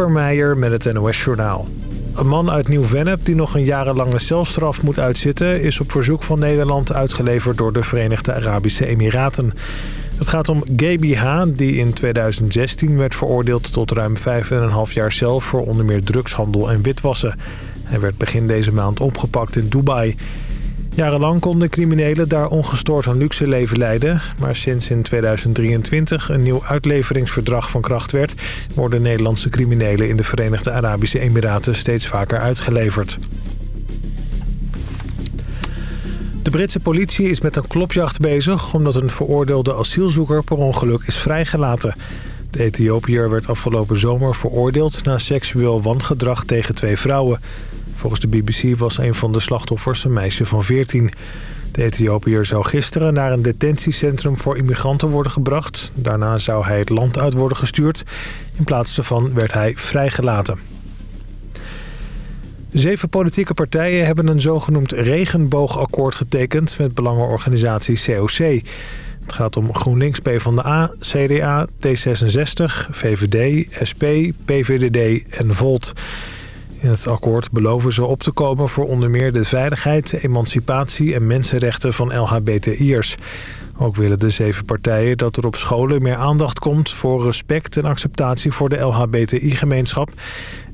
Meijer met het NOS-journaal. Een man uit Nieuw-Vennep die nog een jarenlange celstraf moet uitzitten... is op verzoek van Nederland uitgeleverd door de Verenigde Arabische Emiraten. Het gaat om Gaby H., die in 2016 werd veroordeeld tot ruim 5,5 jaar cel... voor onder meer drugshandel en witwassen. Hij werd begin deze maand opgepakt in Dubai... Jarenlang konden criminelen daar ongestoord een luxe leven leiden. Maar sinds in 2023 een nieuw uitleveringsverdrag van kracht werd... worden Nederlandse criminelen in de Verenigde Arabische Emiraten steeds vaker uitgeleverd. De Britse politie is met een klopjacht bezig... omdat een veroordeelde asielzoeker per ongeluk is vrijgelaten. De Ethiopiër werd afgelopen zomer veroordeeld... na seksueel wangedrag tegen twee vrouwen... Volgens de BBC was een van de slachtoffers een meisje van 14. De Ethiopiër zou gisteren naar een detentiecentrum voor immigranten worden gebracht. Daarna zou hij het land uit worden gestuurd. In plaats daarvan werd hij vrijgelaten. Zeven politieke partijen hebben een zogenoemd regenboogakkoord getekend... met belangenorganisatie COC. Het gaat om GroenLinks, PvdA, CDA, D66, VVD, SP, PVDD en Volt... In het akkoord beloven ze op te komen voor onder meer de veiligheid, emancipatie en mensenrechten van LHBTI'ers. Ook willen de zeven partijen dat er op scholen meer aandacht komt voor respect en acceptatie voor de LHBTI-gemeenschap.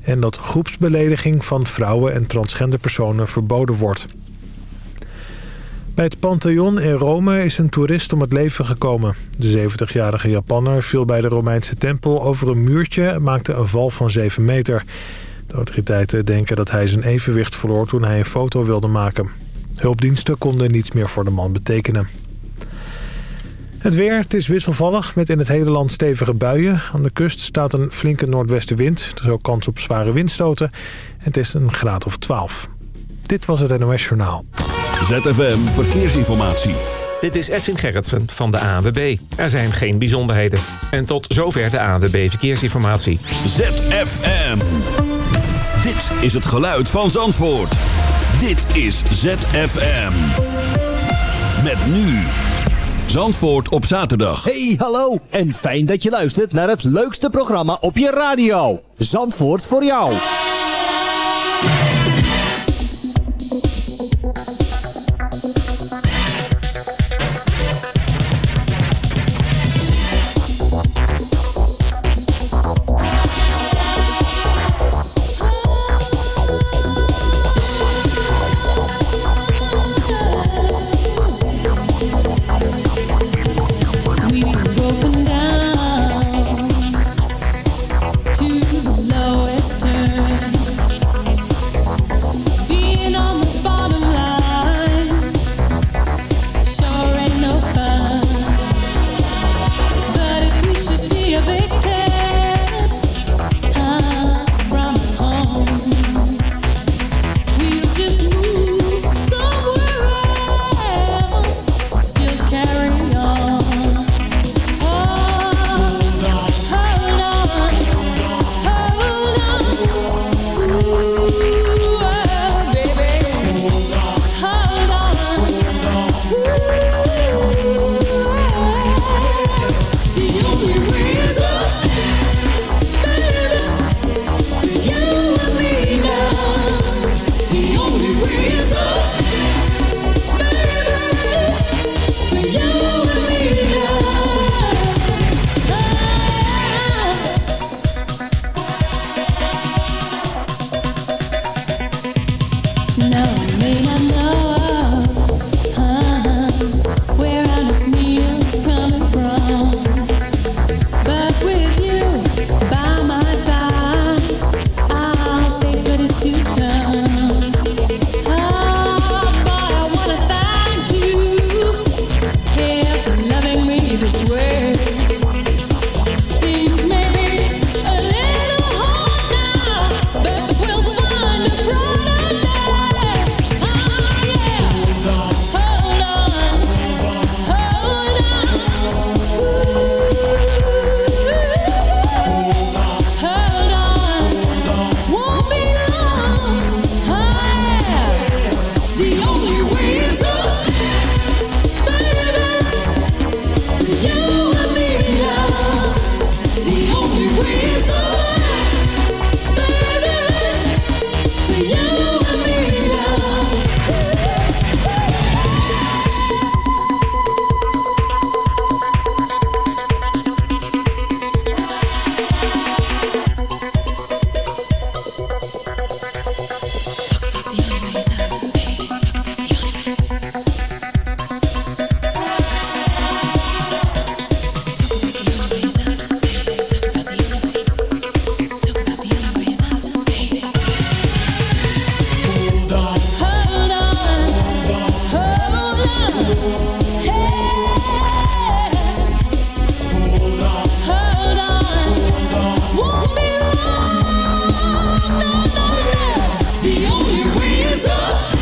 En dat groepsbelediging van vrouwen en transgender personen verboden wordt. Bij het Pantheon in Rome is een toerist om het leven gekomen. De 70-jarige Japanner viel bij de Romeinse tempel over een muurtje en maakte een val van 7 meter. De autoriteiten denken dat hij zijn evenwicht verloor toen hij een foto wilde maken. Hulpdiensten konden niets meer voor de man betekenen. Het weer, het is wisselvallig met in het hele land stevige buien. Aan de kust staat een flinke noordwestenwind. Er is ook kans op zware windstoten. Het is een graad of 12. Dit was het NOS Journaal. ZFM Verkeersinformatie. Dit is Edwin Gerritsen van de ANWB. Er zijn geen bijzonderheden. En tot zover de ANWB Verkeersinformatie. ZFM. Dit is het geluid van Zandvoort. Dit is ZFM. Met nu. Zandvoort op zaterdag. Hey, hallo. En fijn dat je luistert naar het leukste programma op je radio. Zandvoort voor jou.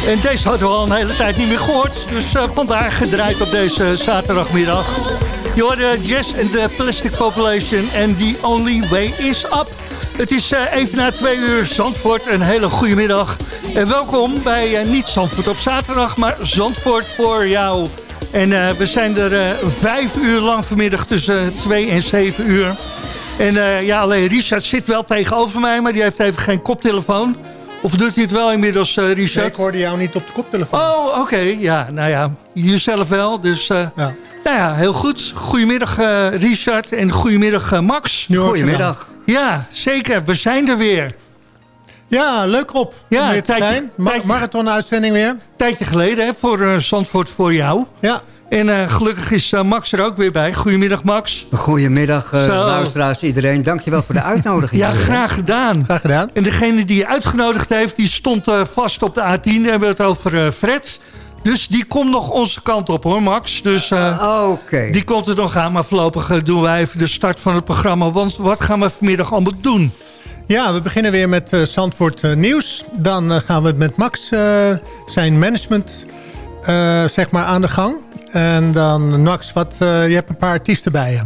En deze hadden we al een hele tijd niet meer gehoord. Dus uh, vandaag gedraaid op deze zaterdagmiddag. Je hoorde Jess en de Plastic Population en The Only Way Is Up. Het is uh, even na twee uur Zandvoort. Een hele goede middag. En welkom bij uh, niet Zandvoort op zaterdag, maar Zandvoort voor jou. En we zijn er vijf uur lang vanmiddag tussen twee en zeven uur. En ja, alleen Richard zit wel tegenover mij, maar die heeft even geen koptelefoon. Of doet hij het wel inmiddels, uh, Richard? ik hoorde jou niet op de koptelefoon. Oh, oké. Ja, nou ja, jezelf wel. Dus uh, ja. Nou ja, heel goed. Goedemiddag uh, Richard en goedemiddag Max. Goedemiddag. Ja, zeker. We zijn er weer. Ja, leuk op. Ja, weer tijdje, Marathon-uitzending weer. Tijdje geleden hè, voor Zandvoort voor jou. Ja. En uh, gelukkig is uh, Max er ook weer bij. Goedemiddag, Max. Goedemiddag, uh, luisteraars, iedereen. Dankjewel voor de uitnodiging. ja, graag gedaan. Graag gedaan. En degene die je uitgenodigd heeft, die stond vast op de A10. We hebben het over Fred. Dus die komt nog onze kant op, hoor, Max. Dus Oké. die komt er nog aan. Maar voorlopig doen wij even de start van het programma. Want wat gaan we vanmiddag allemaal doen? Ja, we beginnen weer met Zandvoort Nieuws. Dan gaan we met Max zijn management zeg maar aan de gang. En dan, Max, wat, uh, je hebt een paar artiesten bij je.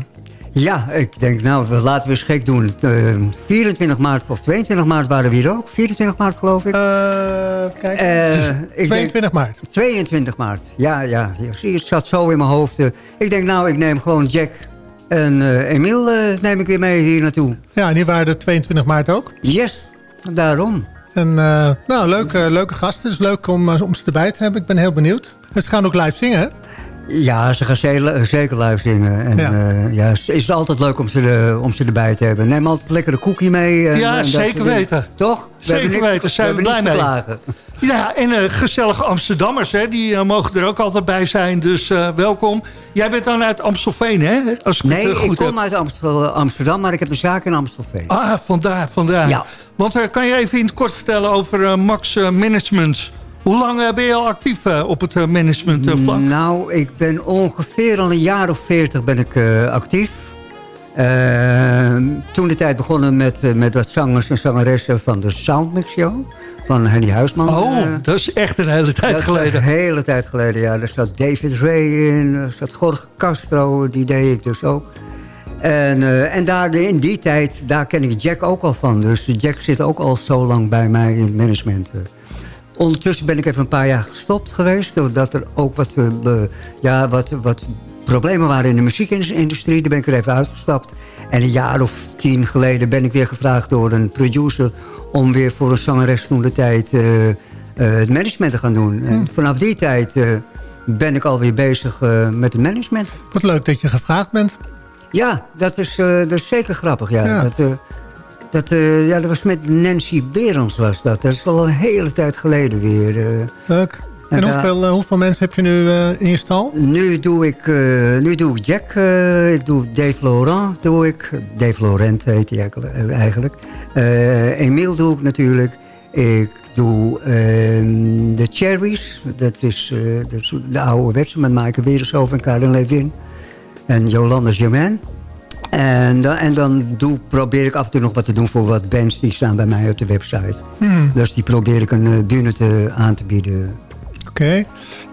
Ja, ik denk, nou, laten we eens gek doen. Uh, eh, 24 maart of 22 maart waren we hier ook. 24 maart, geloof ik. Uh, kijk, ik 22 denk, maart. 22 maart, ja, ja. Het zat zo in mijn hoofd. ik denk, nou, ik neem gewoon Jack en Emiel neem ik weer mee hier naartoe. Ja, en die waren er 22 maart ook? Yes, daarom. En nou, leuke, leuke gasten. Het is leuk om, om ze erbij te hebben. Ik ben heel benieuwd. ze gaan ook live zingen, hè? Ja, ze gaan zeker live zingen. En, ja. Uh, ja, het is altijd leuk om ze, de, om ze erbij te hebben. Neem altijd lekker de cookie mee. En, ja, en zeker weten. Toch? Zeker weten, zijn we, blij mee. Ja, en uh, gezellige Amsterdammers, hè, die uh, mogen er ook altijd bij zijn. Dus uh, welkom. Jij bent dan uit Amstelveen, hè? Als ik nee, goed ik kom heb. uit Amstel, Amsterdam, maar ik heb een zaak in Amstelveen. Ah, vandaar, vandaar. Ja. Want kan je even in het kort vertellen over Max Management... Hoe lang eh, ben je al actief eh, op het eh, managementvlak? Nou, ik ben ongeveer al een jaar of veertig ben ik actief. toen de tijd begonnen met, met wat zangers en zangeressen van de Soundmix Show. Van Henny Huisman. Oh, dat is echt een hele tijd dat geleden. Een hele tijd geleden, ja. Daar zat David Ray in, daar zat Jorge Castro, die deed ik dus ook. En, en daar, in die tijd, daar ken ik Jack ook al van. Dus Jack zit ook al zo lang bij mij in het management. Ondertussen ben ik even een paar jaar gestopt geweest. Doordat er ook wat, uh, ja, wat, wat problemen waren in de muziekindustrie. Daar ben ik er even uitgestapt. En een jaar of tien geleden ben ik weer gevraagd door een producer... om weer voor een zangeres toen de tijd uh, uh, het management te gaan doen. En hmm. vanaf die tijd ben ik alweer bezig met het management. Wat leuk dat je gevraagd bent. Ja, dat is, dat is zeker grappig. Ja. ja. Dat, dat, uh, ja, dat was met Nancy Berends was dat. Dat is al een hele tijd geleden weer. Uh. Leuk. En, hoeveel, uh, hoeveel mensen heb je nu in je stal? Nu doe ik, nu doe ik Jack, ik doe Dave Laurent, doe ik. Dave Laurent heet hij eigenlijk. Emile doe ik natuurlijk. Ik doe ehm, de Cherries, dat is, dat is de oude wetse met Maaike Werershoven en Karin Levin. En Jolanda Germain. En, dan, en dan doe, probeer ik af en toe nog wat te doen voor wat bands die staan bij mij op de website. Hmm. Dus die probeer ik een uh, bühne te, aan te bieden. Oké.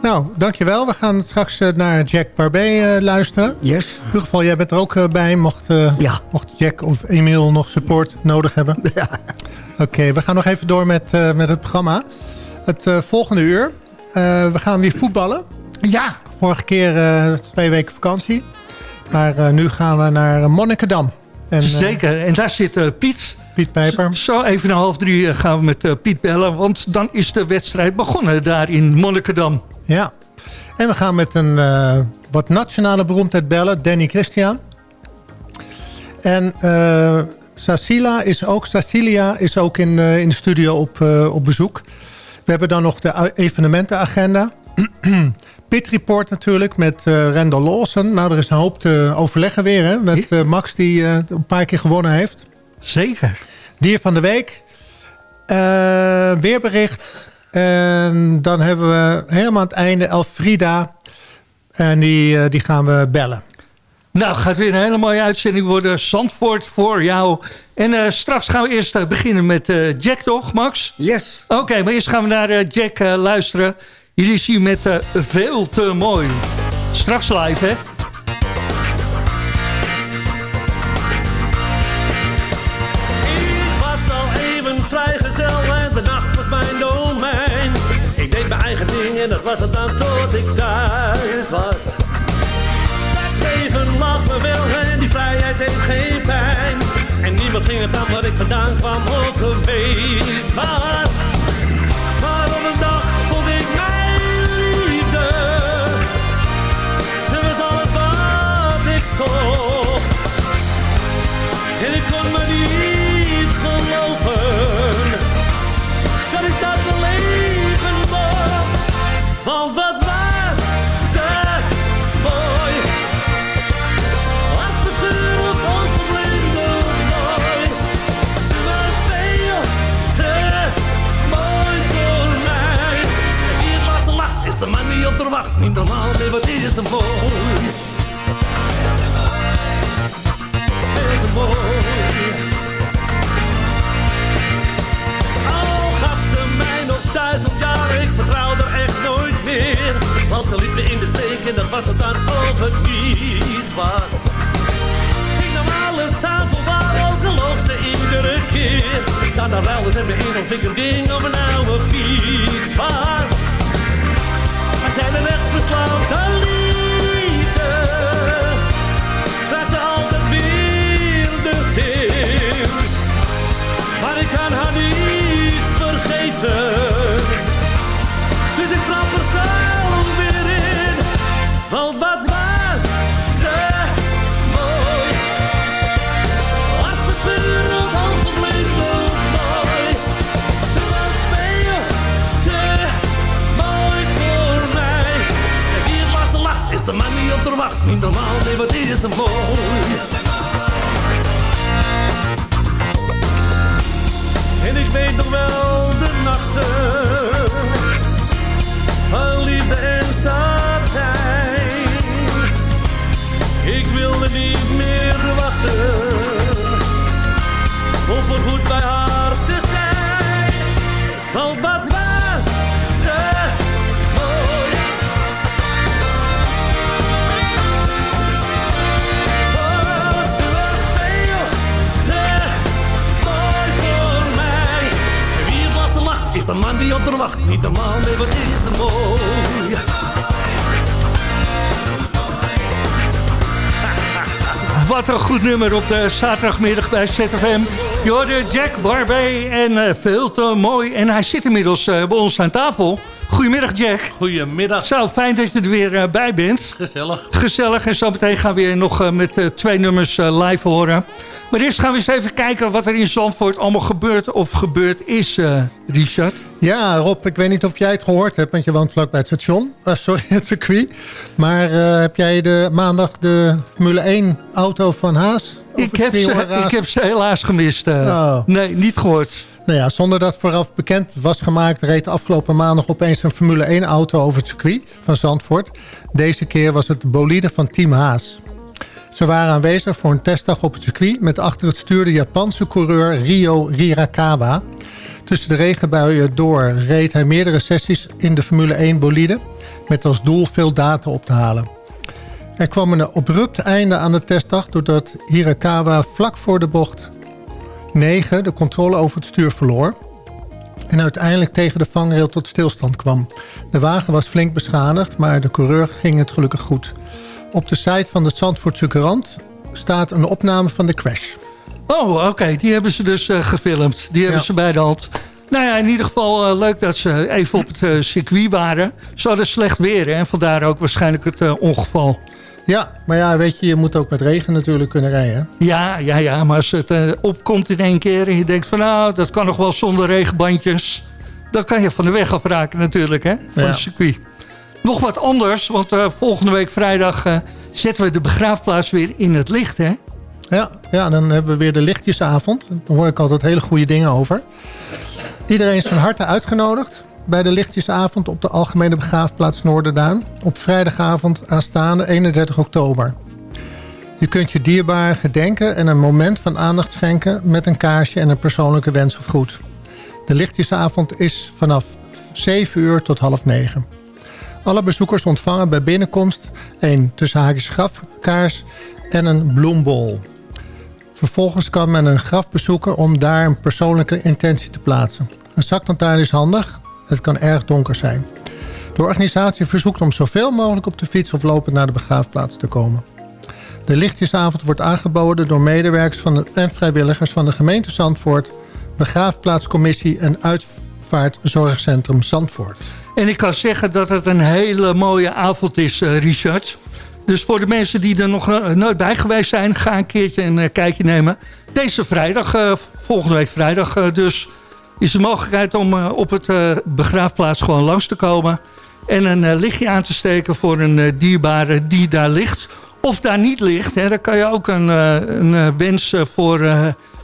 Nou, dankjewel. We gaan straks uh, naar Jack Barbet uh, luisteren. Yes. In ieder geval, jij bent er ook bij. Mocht, ja. mocht Jack of Emiel nog support nodig hebben. Ja. Oké, we gaan nog even door met, met het programma. Het volgende uur. we gaan weer voetballen. Ja. Vorige keer twee weken vakantie. Maar uh, nu gaan we naar Monnikendam. En, uh, Zeker, en daar zit uh, Piet. Piet Pijper. Zo even een half drie gaan we met Piet bellen. Want dan is de wedstrijd begonnen daar in Monnikendam. Ja, en we gaan met een wat nationale beroemdheid bellen. Danny Christian. En Cecilia is ook, Cecilia is ook in, in de studio op, op bezoek. We hebben dan nog de evenementenagenda. Pit Report natuurlijk met uh, Randall Lawson. Nou, er is een hoop te overleggen weer hè, met uh, Max die uh, een paar keer gewonnen heeft. Zeker. Dier van de week. weerbericht. En dan hebben we helemaal aan het einde Elfrida. En die, die gaan we bellen. Nou, gaat weer een hele mooie uitzending worden. Zandvoort voor jou. En uh, straks gaan we eerst uh, beginnen met uh, Jack, toch, Max? Yes. Oké, okay, maar eerst gaan we naar Jack luisteren. Is hij met Veel te Mooi. Straks live, hè? Ik was al even vrijgezel en de nacht was mijn domein. Ik deed mijn eigen ding en dat was het dan tot ik thuis was leven lag me en die vrijheid deed geen pijn. En niemand ging het aan wat ik vandaan kwam of wacht. Niet man, nee, wat is ze mooi. Wat een goed nummer op de zaterdagmiddag bij ZFM. Je Jack Barbie en eh, veel te mooi. En hij zit inmiddels eh, bij ons aan tafel. Goedemiddag Jack. Goedemiddag. Zo, fijn dat je er weer eh, bij bent. Gezellig. Gezellig. En zo meteen gaan we weer nog eh, met eh, twee nummers live horen. Maar eerst gaan we eens even kijken wat er in Zandvoort allemaal gebeurt of gebeurd is, eh, Richard. Ja, Rob, ik weet niet of jij het gehoord hebt, want je woont vlak bij het station. Sorry, het circuit. Maar eh, heb jij de, maandag de Formule 1 auto van Haas? Ik het heb, ze, ik heb ze helaas gemist. eh. Oh. Nee, niet gehoord. Nou ja, zonder dat vooraf bekend was gemaakt... reed afgelopen maandag opeens een Formule 1 auto over het circuit van Zandvoort. Deze keer was het de bolide van Team Haas. Ze waren aanwezig voor een testdag op het circuit... met achter het stuur de Japanse coureur Rio Hirakawa. Tussen de regenbuien door reed hij meerdere sessies in de Formule 1 bolide... met als doel veel data op te halen. Er kwam een abrupt einde aan de testdag... doordat Hirakawa vlak voor de bocht 9 de controle over het stuur verloor... en uiteindelijk tegen de vangrail tot stilstand kwam. De wagen was flink beschadigd, maar de coureur ging het gelukkig goed. Op de site van de Zandvoortse Courant staat een opname van de crash. Oh, oké. Die hebben ze dus eh, gefilmd. Die hebben Ja. ze bij de hand. Nou ja, in ieder geval eh, leuk dat ze even op het eh, circuit waren. Ze hadden slecht weer hè, en vandaar ook waarschijnlijk het ongeval. Ja, maar ja, weet je, je moet ook met regen natuurlijk kunnen rijden. Ja, ja, ja, maar als het eh, opkomt in één keer en je denkt van nou, dat kan nog wel zonder regenbandjes. Dan kan je van de weg afraken natuurlijk, hè, van Ja. het circuit. Nog wat anders, want eh, volgende week vrijdag eh, zetten we de begraafplaats weer in het licht, hè. Ja, ja, dan hebben we weer de lichtjesavond. Daar hoor ik altijd hele goede dingen over. Iedereen is van harte uitgenodigd bij de lichtjesavond op de Algemene Begraafplaats Noorderduin. Op vrijdagavond aanstaande 31 oktober. Je kunt je dierbaren gedenken en een moment van aandacht schenken... met een kaarsje en een persoonlijke wens of groet. De lichtjesavond is vanaf 7 uur tot half 9. Alle bezoekers ontvangen bij binnenkomst een tussen grafkaars en een bloembol. Vervolgens kan men een graf bezoeken om daar een persoonlijke intentie te plaatsen. Een zaklantaarn is handig, het kan erg donker zijn. De organisatie verzoekt om zoveel mogelijk op de fiets of lopend naar de begraafplaats te komen. De lichtjesavond wordt aangeboden door medewerkers van de, en vrijwilligers van de gemeente Zandvoort, Begraafplaatscommissie en Uitvaartzorgcentrum Zandvoort. En ik kan zeggen dat het een hele mooie avond is, uh, Richard. Dus voor de mensen die er nog uh, nooit bij geweest zijn... ga een keertje een uh, kijkje nemen. Deze vrijdag, volgende week vrijdag dus... is de mogelijkheid om op het begraafplaats gewoon langs te komen... en een lichtje aan te steken voor een dierbare die daar ligt. Of daar niet ligt, hè, daar kan je ook een, een wens voor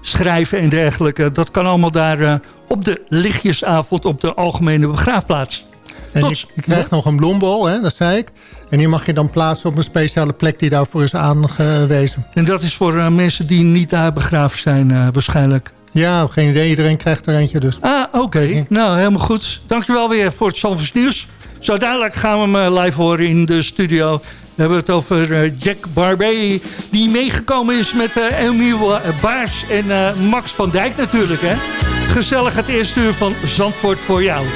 schrijven en dergelijke. Dat kan allemaal daar op de lichtjesavond op de algemene begraafplaats. En je, je, krijgt nog een bloembol, hè, dat zei ik. En die mag je dan plaatsen op een speciale plek die daarvoor is aangewezen. En dat is voor uh, mensen die niet daar begraafd zijn uh, waarschijnlijk? Ja, geen idee. Iedereen krijgt er eentje dus. Ah, oké. Okay. Nou, helemaal goed. Dankjewel weer voor het Zalvers Nieuws. Zo dadelijk gaan we hem uh, live horen in de studio. We hebben het over Jack Barbie, die meegekomen is met Emiel Baars en Max van Dijk natuurlijk. Hè? Gezellig het eerste uur van Zandvoort voor jou.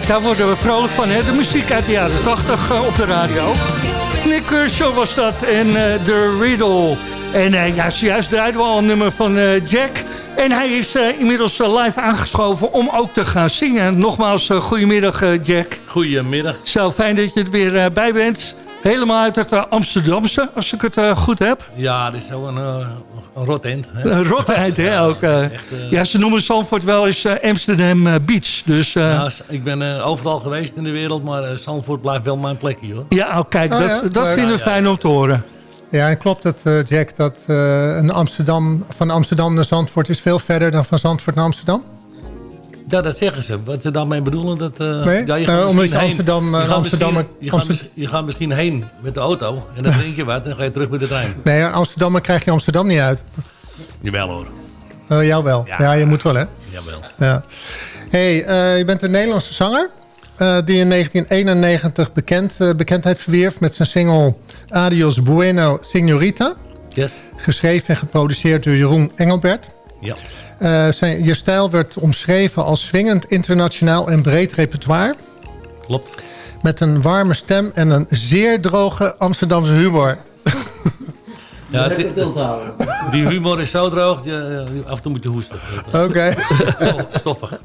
Daar worden we vrolijk van, hè? De muziek uit de jaren 80 op de radio. Nick Kershaw was dat en The Riddle. En uh, ja, zojuist draaiden we al een nummer van Jack. En hij is inmiddels live aangeschoven om ook te gaan zingen. Nogmaals, goedemiddag Jack. Goedemiddag. Zo fijn dat je er weer bij bent. Helemaal uit het Amsterdamse, als ik het goed heb. Ja, dit is zo een, een rot eind. Een rot eind, hè? Ook, uh, Echt, uh, ja, ze noemen Zandvoort wel eens uh, Amsterdam Beach. Dus, nou, ik ben overal geweest in de wereld, maar Zandvoort blijft wel mijn plekje, hoor. Ja, oh, kijk, oh, dat, ja? dat vinden we fijn om te horen. Ja, en klopt het, Jack, dat een Amsterdam, van Amsterdam naar Zandvoort is veel verder dan van Zandvoort naar Amsterdam? Ja, dat zeggen ze. Wat ze daarmee bedoelen, dat... Uh, nee? ja, je gaat uh, omdat je Amsterdam... Je gaat, Amsterdam, misschien, je, gaat, je gaat misschien heen met de auto en dan drink je wat en dan ga je terug met de trein. Nee, Amsterdam krijg je Amsterdam niet uit. Jawel hoor. Uh, jou wel. Ja, ja, je moet wel hè. Jawel. Ja. hey, uh, je bent een Nederlandse zanger. Uh, die in 1991 bekend, bekendheid verwierf met zijn single Adios Bueno Signorita. Yes. Geschreven en geproduceerd door Jeroen Engelbert. Ja. Zijn, je stijl werd omschreven als swingend, internationaal en breed repertoire. Klopt. Met een warme stem en een zeer droge Amsterdamse humor. Ja, die humor is zo droog, je, af en toe moet je hoesten. Oké. Okay. Stoffig.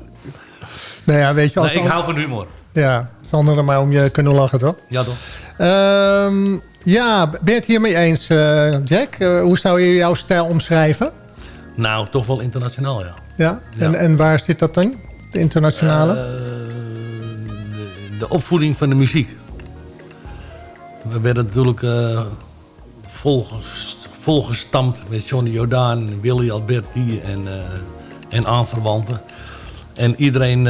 Nou ja, weet je, als nee, ik hou van humor. Ja, zonder er maar om je kunnen lachen, toch? Ja, toch. Um, ja, ben je het hiermee eens, uh, Jack? Uh, hoe zou je jouw stijl omschrijven? Nou, toch wel internationaal, ja. Ja? ja. En, en waar zit dat dan? De internationale? Uh, de, de, opvoeding van de muziek. We werden natuurlijk volgens volgestampt met Johnny Jordaan, Willy Alberti en, uh, en aanverwanten. En iedereen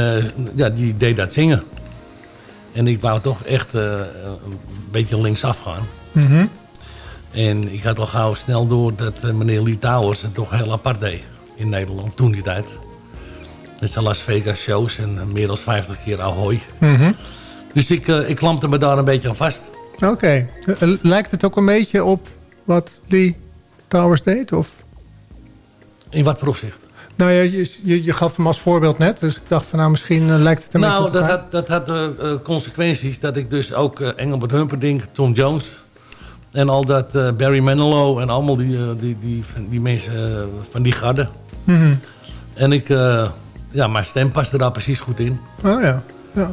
ja, die deed dat zingen. En ik wou toch echt een beetje linksaf gaan. Mm -hmm. En ik had al gauw snel door dat meneer Lee Towers het toch heel apart deed in Nederland toen die tijd. Dus zijn Las Vegas shows en meer dan 50 keer Ahoy. Mm -hmm. Dus ik, ik klampte me daar een beetje aan vast. Oké. Okay. Lijkt het ook een beetje op wat Lee Towers deed? Of? In wat voor opzicht? Nou ja, je, je, je, gaf hem als voorbeeld net. Dus ik dacht van nou misschien uh, lijkt het een nou, beetje Nou, dat had, dat had uh, consequenties. Dat ik dus ook uh, Engelbert Humperdinck, Tom Jones... en al dat Barry Manilow en allemaal die, die, die, die mensen van die garde. Mm -hmm. En ik... ja, mijn stem paste daar precies goed in. Oh ja, ja.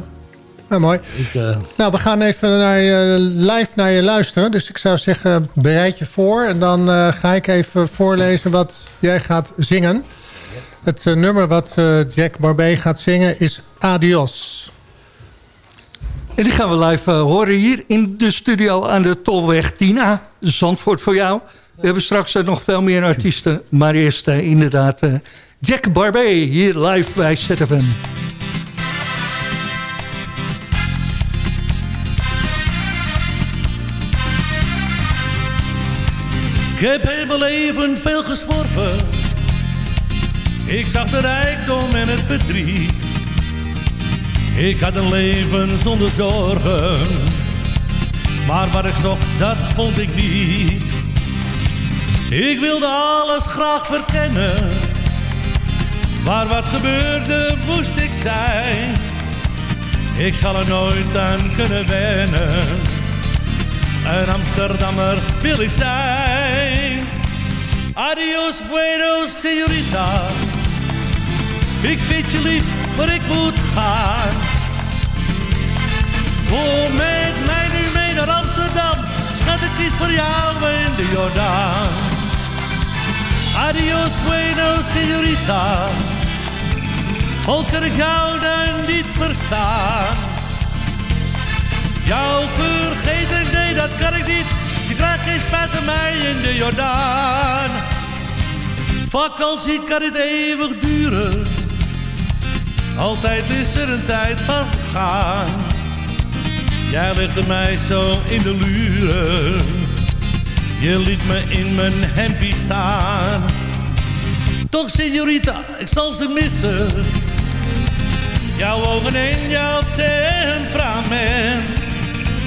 Nou, mooi. Ik, uh... Nou, we gaan even naar je, live naar je luisteren. Dus ik zou zeggen, bereid je voor. En dan uh, ga ik even voorlezen wat jij gaat zingen. Het uh, nummer wat Jack Barbé gaat zingen is Adios. En die gaan we live horen hier in de studio aan de Tolweg Tina. Zandvoort voor jou. We hebben straks nog veel meer artiesten. Maar eerst inderdaad Jack Barbé hier live bij ZFM. Ik heb heel mijn leven veel gesworven. Ik zag de rijkdom en het verdriet. Ik had een leven zonder zorgen. Maar wat ik zocht, dat vond ik niet. Ik wilde alles graag verkennen. Maar wat gebeurde, moest ik zijn. Ik zal er nooit aan kunnen wennen een Amsterdammer wil ik zijn. Adios, bueno, señorita. Ik vind je lief, maar ik moet gaan. Kom met mij nu mee naar Amsterdam. Schat, ik kies voor jou in de Jordaan. Adios, bueno, señorita. Al kan ik jou dan niet verstaan. Jou vergeten, nee dat kan ik niet. Je krijgt geen spijt mij in de Jordaan. Vakantie kan het eeuwig duren. Altijd is er een tijd van gaan. Jij legde mij zo in de luren. Je liet me in mijn hempie staan. Toch, signorita, ik zal ze missen. Jouw ogen en jouw temperament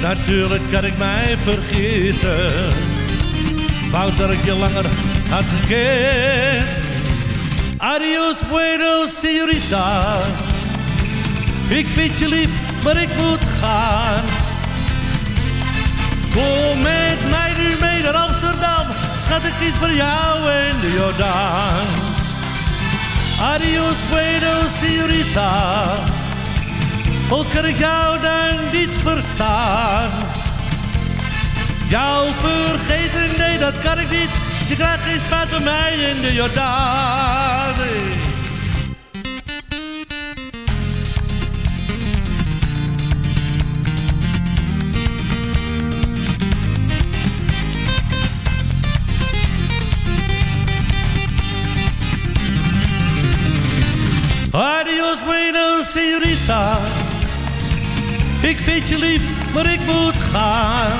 Natuurlijk kan ik mij vergissen. Wou dat ik je langer had gekend. Adios, bueno, señorita. Ik vind je lief, maar ik moet gaan. Kom met mij nu mee naar Amsterdam, schat ik kies voor jou in de Jordaan. Adios, bueno, señorita. Al kan ik jou dan niet verstaan. Jou vergeten, nee, dat kan ik niet. Je krijgt geen spijt van mij in de Jordaan. Ik vind je lief, maar ik moet gaan.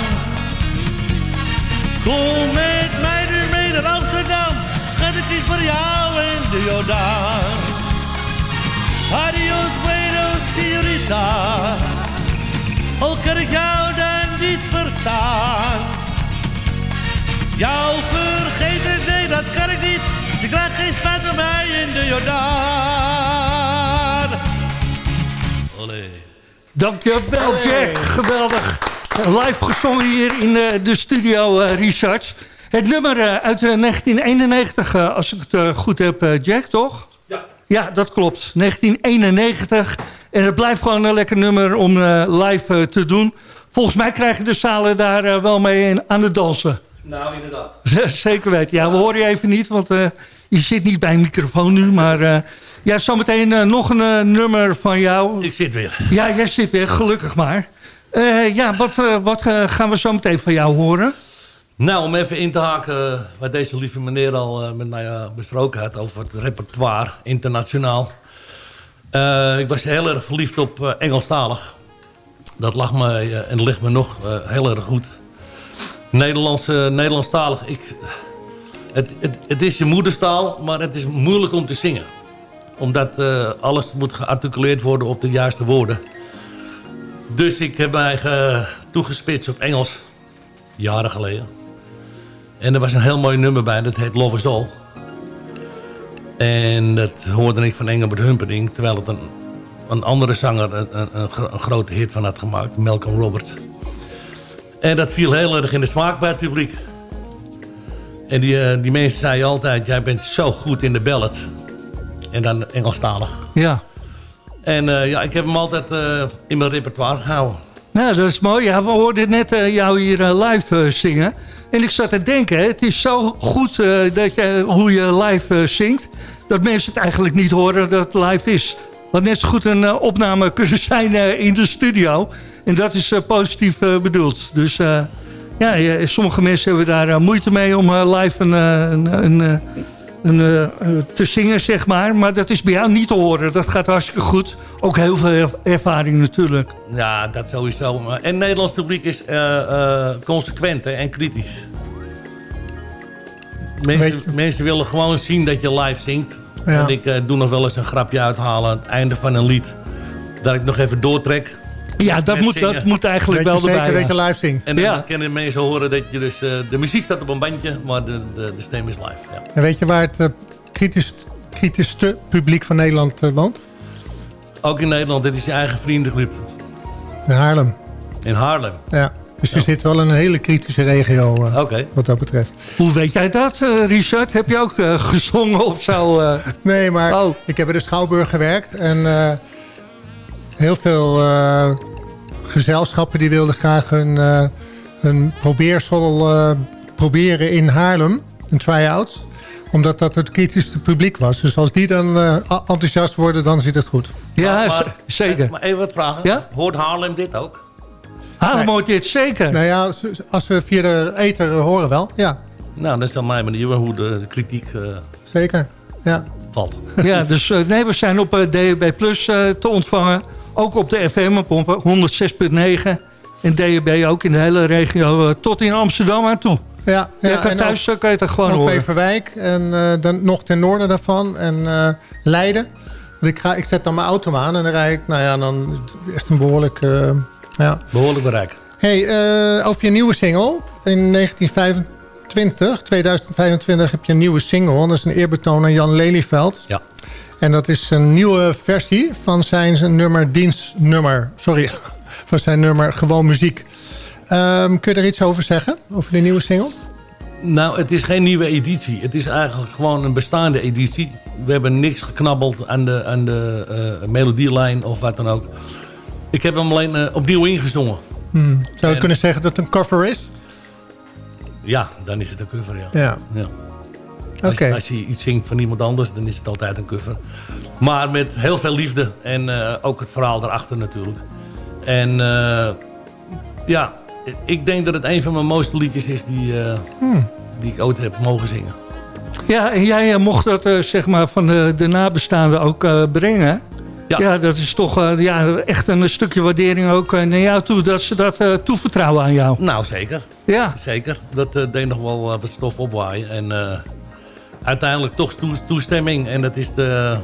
Kom met mij nu mee naar Amsterdam. Schat, ik is voor jou in de Jordaan. Adios, bueno, señorita. Al kan ik jou dan niet verstaan. Jou vergeten, nee, dat kan ik niet. Je krijgt geen spijt van mij in de Jordaan. Dankjewel Jack, geweldig. Live gezongen hier in eh, de studio, eh, Richards. Het nummer eh, uit 1991, eh, als ik het goed heb, Jack, toch? Ja. Ja, dat klopt. 1991. En het blijft gewoon een lekker nummer om live te doen. Volgens mij krijgen de zalen daar wel mee aan het dansen. Nou, inderdaad. Zeker weten. Ja, we horen je even niet, want je zit niet bij een microfoon nu. Maar ja, zometeen eh, nog een eh, nummer van jou. Ik zit weer. Ja, jij zit weer, gelukkig maar. Eh, ja, wat, wat gaan we zo meteen van jou horen? Nou, om even in te haken wat deze lieve meneer al met mij besproken had over het repertoire internationaal. Ik was heel erg verliefd op Engelstalig. Dat lag me en ligt me nog heel erg goed. Nederlands, Nederlandstalig, ik, het, het, het is je moederstaal, maar het is moeilijk om te zingen. Omdat eh, alles moet gearticuleerd worden op de juiste woorden. Dus ik heb mij ge- toegespitst op Engels, jaren geleden. En er was een heel mooi nummer bij, dat heet Love is All. En dat hoorde ik van Engelbert Humperdinck... terwijl het een, andere zanger een grote hit van had gemaakt, Malcolm Roberts. En dat viel heel erg in de smaak bij het publiek. En die, eh, die mensen zeiden altijd, jij bent zo goed in de ballads. En dan Engelstalig. Ja. En eh, ja, ik heb hem altijd eh, in mijn repertoire gehouden. Nou, dat is mooi. Ja, we hoorden net eh, jou hier live zingen. En ik zat te denken, het is zo goed dat je, hoe je live zingt... dat mensen het eigenlijk niet horen dat het live is. Want net zo goed een opname kunnen zijn in de studio. En dat is positief bedoeld. Dus ja, sommige mensen hebben daar moeite mee om live een, een, een, een, eh, te zingen, zeg maar. Maar dat is bij jou niet te horen. Dat gaat hartstikke goed. Ook heel veel erv- ervaring natuurlijk. Ja, dat sowieso. En het Nederlands publiek is eh, eh, consequent hè, en kritisch. Mensen, mensen willen gewoon zien dat je live zingt. Ja. En ik doe nog wel eens een grapje uithalen aan het einde van een lied. Dat ik nog even doortrek. Ja, dat moet, dat moet eigenlijk wel zeker erbij. dat ja. je live zingt? En dan Ja. kunnen mensen horen dat je dus... eh, de muziek staat op een bandje, maar de, de, de stem is live. Ja. En weet je waar het eh, kritisch, kritischste publiek van Nederland eh, woont? Ook in Nederland, dit is je eigen vriendenclub. In Haarlem. In Haarlem. Ja. Dus je zit wel in een hele kritische regio eh, wat dat betreft. Hoe weet jij dat, eh, Richard? Heb je ook gezongen of zo? eh? Nee, maar Oh. ik heb bij de Schouwburg gewerkt. En eh, heel veel eh, gezelschappen die wilden graag hun, eh, hun probeersel eh, proberen in Haarlem. Een try-outs. Omdat dat het kritischste publiek was. Dus als die dan eh, enthousiast worden, dan zit het goed. Ja, Maar- zeker. Maar even wat vragen. Ja? Hoort Haarlem dit ook? Haarlem hoort dit zeker. Nou ja, als- als we via de ether horen wel. Ja, Nou, dat is dan mijn manier hoe de, de kritiek eh, zeker. Ja. valt. Ja, dus eh, nee, we zijn op DHB Plus eh, te ontvangen. Ook op de FM op 106.9. En DHB ook in de hele regio eh, tot in Amsterdam aan toe. Ja, Ja, ja, kan thuis eh, kan je het gewoon ook horen. Beverwijk en eh, dan nog ten noorden daarvan. En eh, Leiden. Want ik, ga, ik zet dan mijn auto aan en dan rijd ik, nou ja, dan is het een behoorlijk... eh, ja. Behoorlijk bereik. hey, eh, over je nieuwe single. In 1925, 2025 heb je een nieuwe single. En dat is een eerbetoon aan Jan Lelyveld. Ja. En dat is een nieuwe versie van zijn nummer dienstnummer. Sorry, van zijn nummer Gewoon Muziek. Ehm, kun je er iets over zeggen? Over de nieuwe single? Nou, het is geen nieuwe editie. Het is eigenlijk gewoon een bestaande editie. We hebben niks geknabbeld aan de, aan de uh, melodielijn of wat dan ook. Ik heb hem alleen uh, opnieuw ingezongen. Hmm. Zou je en... kunnen zeggen dat het een cover is? Ja, dan is het een cover, ja. ja. ja. Als, okay. als, je iets zingt van iemand anders, dan is het altijd een cover. Maar met heel veel liefde en uh, ook het verhaal erachter natuurlijk. En ja, ik denk dat het een van mijn mooiste liedjes is die, uh, hmm. die ik ooit heb mogen zingen. Ja, en jij mocht dat zeg maar van de, de nabestaanden ook brengen. Ja. ja, dat is toch ja, echt een stukje waardering ook naar jou toe... dat ze dat toevertrouwen aan jou. Nou, zeker. Ja. Zeker. Dat deed nog wel wat stof opwaaien. En uiteindelijk toch toestemming. En dat is de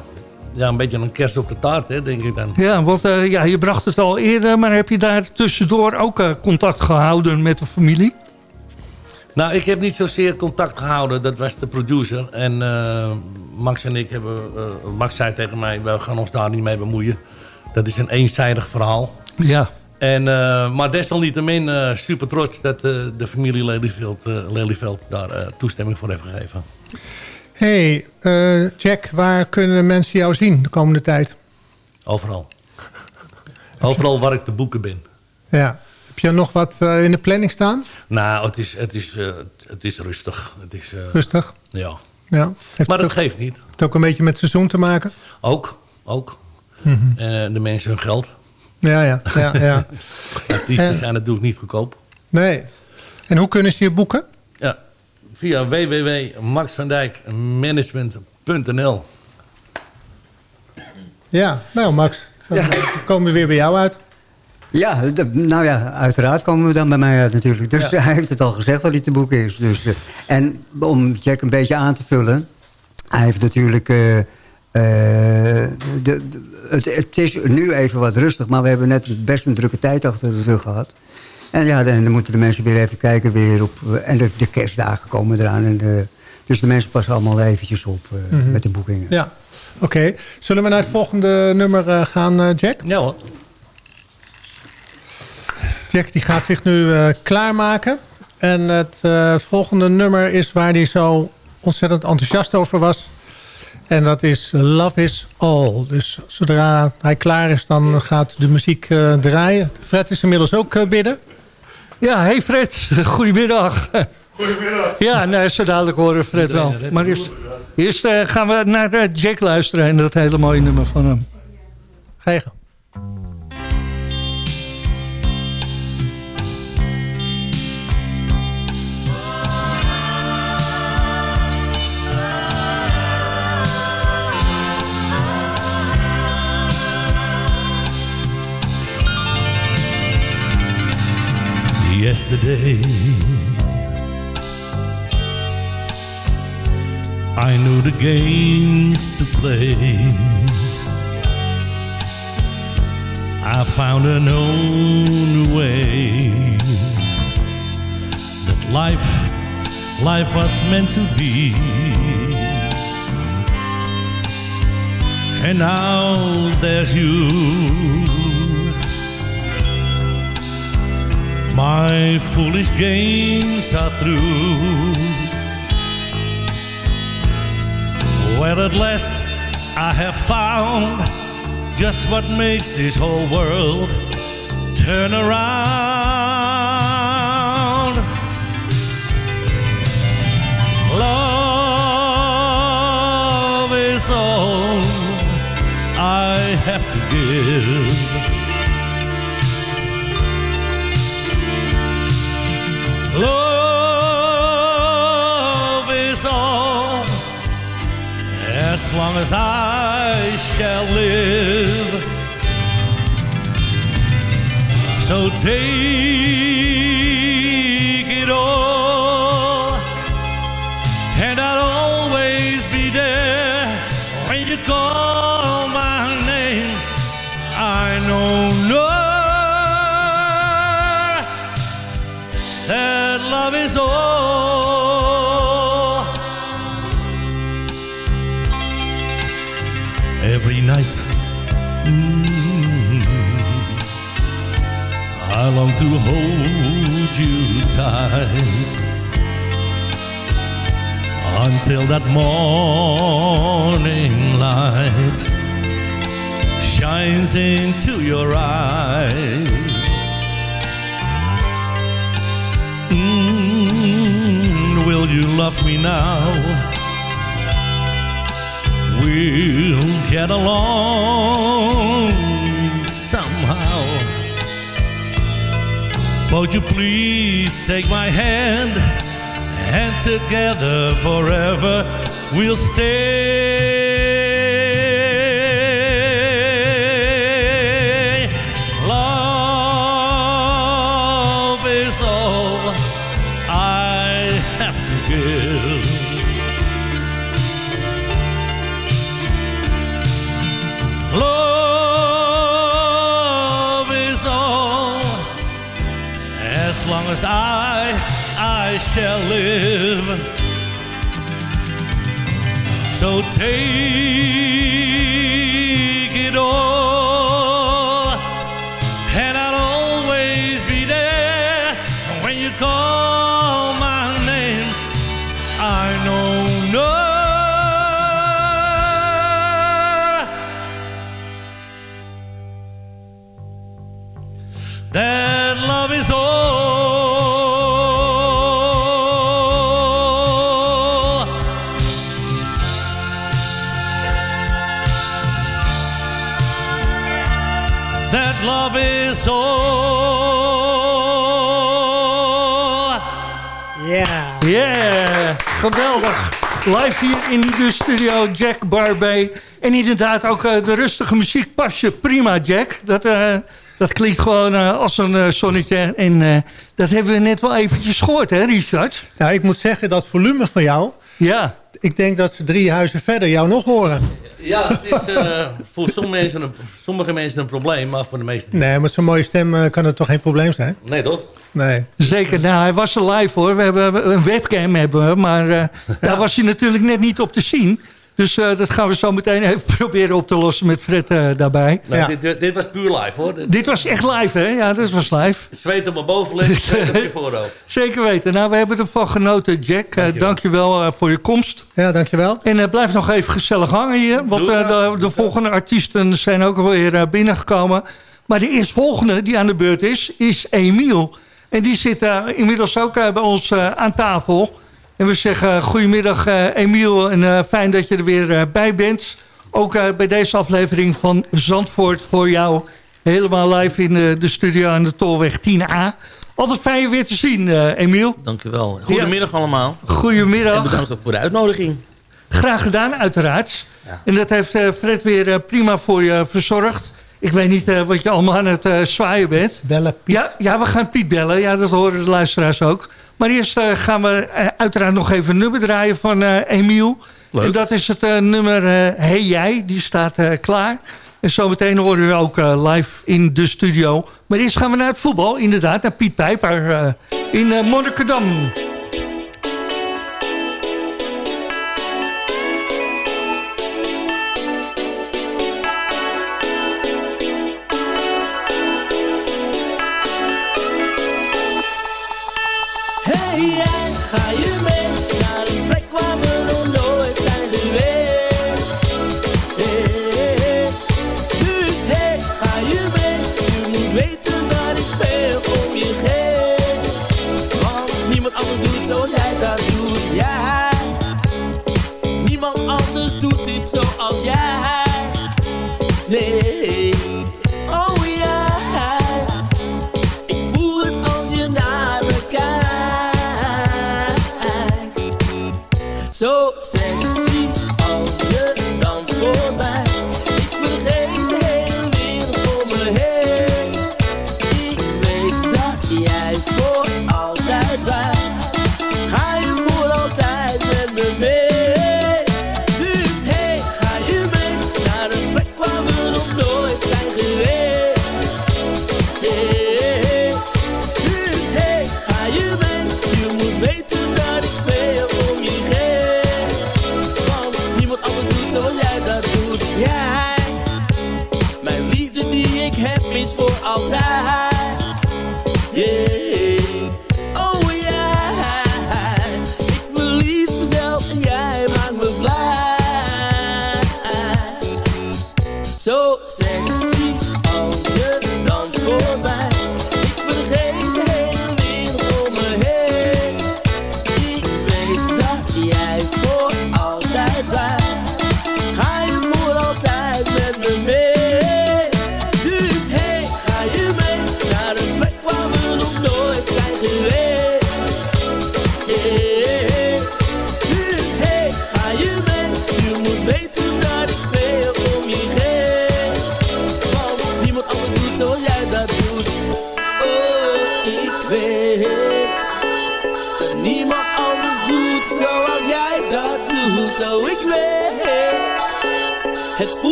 ja, een beetje een kerst op de taart, hè, denk ik dan. Ja, want uh, ja, je bracht het al eerder, maar heb je daar tussendoor ook uh, contact gehouden met de familie? Nou, ik heb niet zozeer contact gehouden. Dat was de producer. En uh, Max en ik hebben... Max zei tegen mij, we gaan ons daar niet mee bemoeien. Dat is een eenzijdig verhaal. Ja. En, maar desalniettemin super trots dat de familie Lelyveld, Lelyveld daar toestemming voor heeft gegeven hey, uh, Jack, waar kunnen mensen jou zien de komende tijd? Overal. Overal waar ik te boeken ben. Ja. Heb je nog wat uh, in de planning staan? Nou, het is, het is, uh, het is rustig. Het is, rustig? Ja. ja. Heeft maar dat ook, geeft niet. Het ook een beetje met seizoen te maken? Ook, ook. Mm -hmm. de mensen hun geld. Ja, ja. ja, ja. Artiesten zijn natuurlijk niet goedkoop. Nee. En hoe kunnen ze je boeken? Via www.maxvandijkmanagement.nl Ja, nou Max, dan ja. komen we weer bij jou uit. Ja, nou ja, uiteraard komen we dan bij mij uit natuurlijk. Dus hij heeft het al gezegd dat hij te boeken is. Dus, uh, en om Jack een beetje aan te vullen... hij heeft natuurlijk... Uh, uh, de, het, het, is nu even wat rustig, maar we hebben net best een drukke tijd achter de rug gehad. En ja, dan, dan, moeten de mensen weer even kijken weer op... Eh, en de, de kerstdagen komen eraan. En de, dus de mensen passen allemaal eventjes op uh, met de boekingen. Ja, oké. Zullen we naar het volgende nummer uh, gaan, Jack? Ja hoor. Jack die gaat zich nu klaarmaken. En het volgende nummer is waar hij zo ontzettend enthousiast over was. En dat is Love is All. Dus zodra hij klaar is, dan gaat de muziek draaien. Fred is inmiddels ook bidden. Ja, hey Fred, goedemiddag. Goedemiddag. Ja, nou, zo dadelijk horen Fred wel. Maar eerst, eerst uh, gaan we naar uh, Jack luisteren en dat hele mooie nummer van hem. Ga je gang. Yesterday. I knew the games to play. I found an own way that life, life was meant to be. And now there's you My foolish games are through. Well, at last I have found just what makes this whole world turn around. Love is all I have to give. Long as I shall live. So take I long to hold you tight until that morning light shines into your eyes. Mm, will you love me now? We'll get along somehow. Won't you please take my hand and together forever we'll stay. Yeah, geweldig. Live hier in de studio, Jack Barbey. En inderdaad ook eh, de rustige muziek pas je prima, Jack. Dat, eh, dat klinkt gewoon eh, als een zonnetje. En eh, dat hebben we net wel eventjes gehoord, hè Richard? Nou, ik moet zeggen, dat volume van jou... Ja. Ik denk dat ze drie huizen verder jou nog horen. Ja, het is eh, voor sommige mensen, een, sommige mensen een probleem, maar voor de meesten niet. Nee, met zo'n mooie stem eh, kan het toch geen probleem zijn? Nee, toch? Nee. Zeker, nou, hij was er live hoor. We hebben een webcam hebben we, maar eh, daar was hij natuurlijk net niet op te zien. Dus eh, dat gaan we zo meteen even proberen op te lossen met Fred eh, daarbij. Nou, dit, dit, dit was puur live, hoor. Dit, Dit was echt live, hè? Ja, dat was live. zweet op mijn bovenlip, zweet op je voorhoofd. Zeker weten. Nou, we hebben ervan genoten, Jack. Dank je dankjewel eh, voor je komst. Ja, dankjewel. En uh, blijf nog even gezellig hangen hier. Want uh, de, de volgende artiesten zijn ook alweer uh, binnengekomen. Maar de eerstvolgende die aan de beurt is, is Emiel. En die zit uh, inmiddels ook bij ons aan tafel. En we zeggen goedemiddag Emiel en fijn dat je er weer bij bent. Ook bij deze aflevering van Zandvoort voor jou. Helemaal live in de studio aan de Tolweg 10A. Altijd fijn je weer te zien, uh, Emiel. Dankjewel. Goedemiddag ja. allemaal. Goedemiddag. En bedankt ook voor de uitnodiging. Graag gedaan, uiteraard. Ja. En dat heeft uh, Fred weer uh, prima voor je verzorgd. Ik weet niet uh, wat je allemaal aan het uh, zwaaien bent. Bellen Piet. Ja, ja, we gaan Piet bellen. Ja, dat horen de luisteraars ook. Maar eerst uh, gaan we uiteraard nog even een nummer draaien van Emiel. Leuk. En dat is het nummer Hey Jij. Die staat klaar. En zometeen horen we ook live in de studio. Maar eerst gaan we naar het voetbal. Inderdaad, naar Piet Pijper in Monnikendam.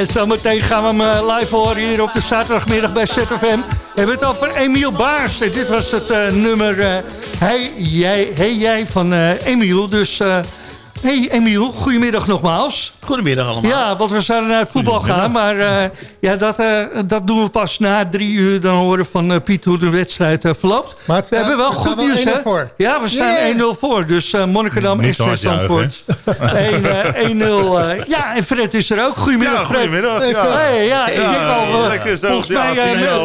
En zometeen gaan we hem eh, live horen hier op de zaterdagmiddag bij ZFM. We hebben het over Emiel Baars. En dit was het eh, nummer eh, hey, jij, hey Jij van Emiel. Dus hey Emiel, goedemiddag nogmaals. Goedemiddag allemaal. Ja, want we zouden naar het voetbal gaan. Maar ja, dat, eh, dat doen we pas na drie uur. Dan horen van eh, Piet hoe de wedstrijd eh, verloopt. Maar het we staat- hebben wel we goed wel nieuws, 1-0 hè? voor. Ja, we staan Yeah. 1-0 voor. Dus eh Monnikendam is 1, eh, 1-0. eh, ja, en Fred is er ook. Goedemiddag, Ja, Fred. goedemiddag, ja. Hey, ja, ik denk al... volgens ja, mij... ja,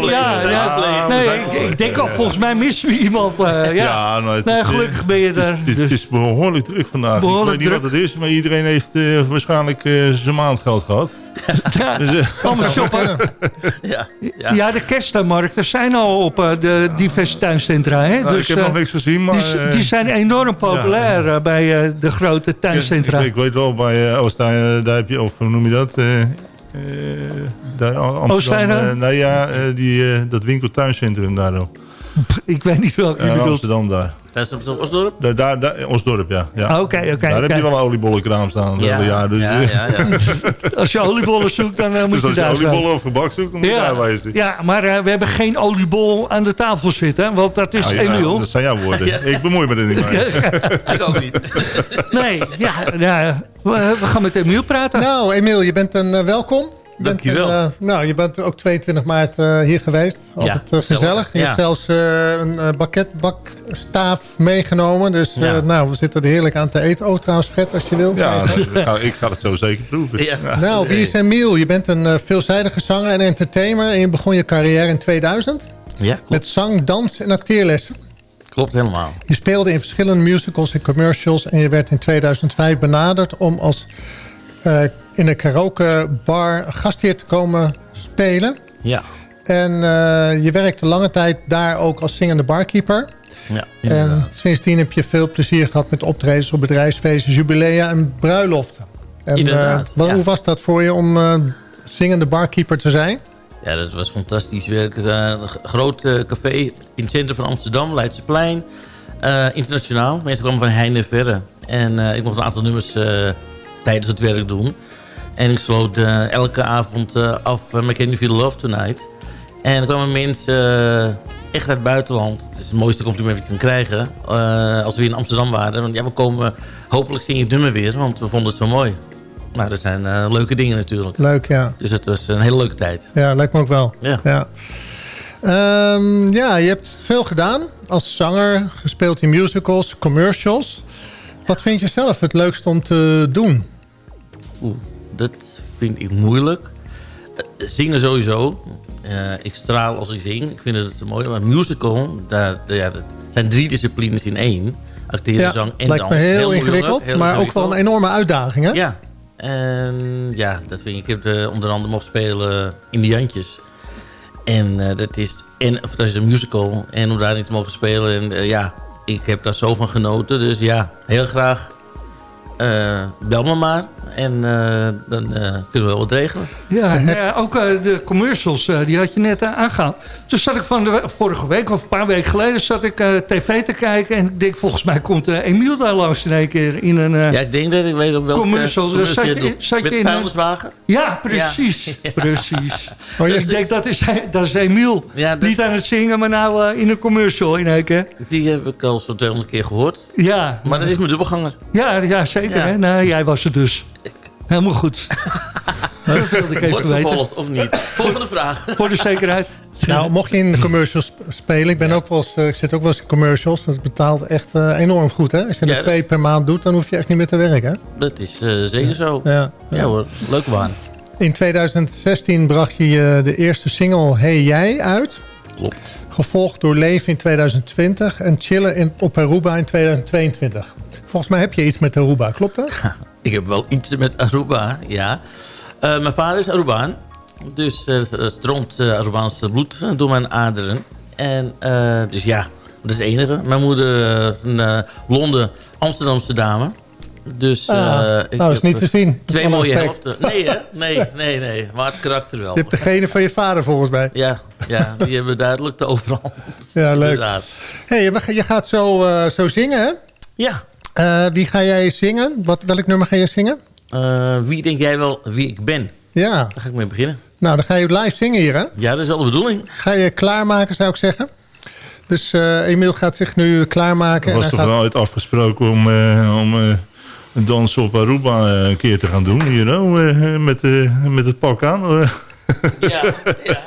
Ja, ja, ja, nee, ik, denk al, volgens mij missen we iemand. eh, ja. Ja, nou, het nee, gelukkig ben je er. Het is, het is behoorlijk druk vandaag. Behoorlijk ik weet niet druk. wat het is, maar iedereen heeft eh, waarschijnlijk eh, zijn maandgeld gehad. Ja, Dus, eh, allemaal shoppen. Ja, Ja. ja. de kerstmarkten zijn al op eh, de diverse tuincentra. Hè? nou, dus, ik heb eh, nog niks gezien, maar... die, eh, die zijn enorm populair eh, bij eh, de grote ik, tuincentra. ik weet wel, bij uh, Oostijn, daar heb je, of hoe noem je dat? eh eh, daar, Amsterdam, Oostijn, eh, nee, ja, eh, die, eh, dat winkeltuincentrum daar. ook. Ik weet niet welke je Ja, bedoelt. Amsterdam daar. Dat is op Osdorp? Daar, daar, daar, Osdorp, ja. ja. Ah, Oké, oké. daar heb je wel een oliebollenkraam staan. Ja, dus, ja, ja, ja. Als je oliebollen zoekt, dan eh, moet dus je als je daar oliebollen of gebak zoekt, dan moet je Ja, daar wezen. ja, maar eh, we hebben geen oliebol aan de tafel zitten, want dat is Nou, ja, Emiel. dat zijn jouw woorden. Ja. Ik bemoei me er niet mee. Ik ook niet. Nee, ja, ja we, we gaan met Emiel praten. Nou, Emiel, je bent een eh, welkom. Je bent Dankjewel. een, eh, nou, je bent ook 22 maart eh, hier geweest. Altijd eh, gezellig. Je Ja. hebt zelfs eh, een uh, bakketbakstaaf meegenomen. Dus eh, Ja. nou, we zitten er heerlijk aan te eten. Oh, trouwens, Fred, als je wil. Ja, nou, ik ga, ik ga het zo zeker proeven. Ja. Nou, wie is Emiel? Je bent een veelzijdige zanger en entertainer. En je begon je carrière in 2000 Ja, klopt, met zang, dans en acteerlessen. klopt helemaal. Je speelde in verschillende musicals en commercials... en je werd in 2005 benaderd om als eh, in een karaoke bar gastheer te komen spelen. Ja, En eh, je werkte lange tijd daar ook als zingende barkeeper. ja. En sindsdien heb je veel plezier gehad met optredens op bedrijfsfeestjes, jubilea en bruiloften. En, Inderdaad, eh, wat- ja. Hoe was dat voor je om eh, zingende barkeeper te zijn? Ja, dat was fantastisch werk. Een groot café in het centrum van Amsterdam, Leidseplein. Internationaal. Mensen kwamen van heinde en verre. En ik mocht een aantal nummers tijdens het werk doen. En ik sloot eh, elke avond eh, af uh, met Can You Feel Love Tonight. En er kwamen mensen eh, echt uit het buitenland. Het is het mooiste compliment dat je kan krijgen. eh, als we in Amsterdam waren. Want ja, we komen hopelijk zing je het nummer weer. Want we vonden het zo mooi. Nou, dat zijn eh, leuke dingen natuurlijk. Leuk, ja. Dus het was een hele leuke tijd. Ja, lijkt me ook wel. Ja. Ja. Ehm, ja, je hebt veel gedaan als zanger, gespeeld in musicals, commercials. Wat vind je zelf het leukst om te doen? Oeh, dat vind ik moeilijk. Eh, Zingen sowieso. Eh, ik straal als ik zing. Ik vind het mooi. Maar musical, daar, ja, dat zijn drie disciplines in één. Acteren, Ja, zang en lijkt dans. me heel, ingewikkeld, heel maar ook wel een enorme uitdaging, hè? Ja. En ja, dat vind ik. Ik heb eh, onder andere mogen spelen in de Jantjes. En dat is en of dat is een musical. En om daarin te mogen spelen. En ja, ik heb daar zo van genoten. Dus ja, heel graag eh, bel me maar. En eh, dan eh, kunnen we wel wat regelen. Ja, ja, ook eh, de commercials, eh, die had je net uh, aangehaald. Toen zat ik van de, vorige week of een paar weken geleden... zat ik eh, tv te kijken en ik denk... volgens mij komt eh, Emiel daar langs in één keer in een eh, Ja, ik denk dat ik weet ook wel. commercial. Dus zat je, zat je Met in een-? Ja, precies. precies. Oh, Dus ik denk dat is, dat is Emiel. Ja, dat- Niet aan het zingen, maar nou in een commercial in één keer. Die heb ik al zo'n 200 keer gehoord. Ja, Maar dat is mijn dubbelganger. ja, ja zeker. Hè? Nou, jij was er dus. Helemaal goed. dat wilde ik even Wordt weten. of niet? Volgende vraag. Voor de zekerheid. Nou, mocht je in de commercials sp- spelen, ik, ben ook wel eens, eh, ik zit ook wel eens in commercials. Dat betaalt echt eh, enorm goed. Hè? Als je er twee per maand doet, dan hoef je echt niet meer te werken. Hè? Dat is eh, zeker zo. Ja, Ja hoor, leuke baan. In 2016 bracht je je de eerste single Hey Jij uit. Klopt. Gevolgd door Leven in 2020 en Chillen in, op Aruba in 2022. Volgens mij heb je iets met Aruba, klopt dat? Ik heb wel iets met Aruba, ja. Mijn vader is Arubaan. Dus eh, er stroomt uh, Arubaans bloed door mijn aderen. En eh, dus ja, dat is het enige. Mijn moeder eh, een eh, blonde Amsterdamse dame. Dus eh, Ah, ik nou, is niet te eh, zien. Twee mooie helften. Nee hè? Nee, nee, nee. Maar het karakter wel. Je hebt de genen van je vader volgens mij. Ja, ja, die hebben duidelijk de overhand. Ja, leuk. Inderdaad. Hey, je gaat zo, eh, zo zingen, hè? Ja. Eh, wie ga jij zingen? Wat, welk nummer ga je zingen? Eh, wie denk jij wel wie ik ben? Ja, Daar ga ik mee beginnen. Nou dan ga je live zingen hier, hè? Ja, dat is wel de bedoeling. Ga je klaarmaken, zou ik zeggen. Dus eh Emiel gaat zich nu klaarmaken. Er was en toch hij gaat... wel uit afgesproken om, eh, om eh, een dans op Aruba een keer te gaan doen. Hier, oh, eh, met, eh, met het pak aan. Ja, ja.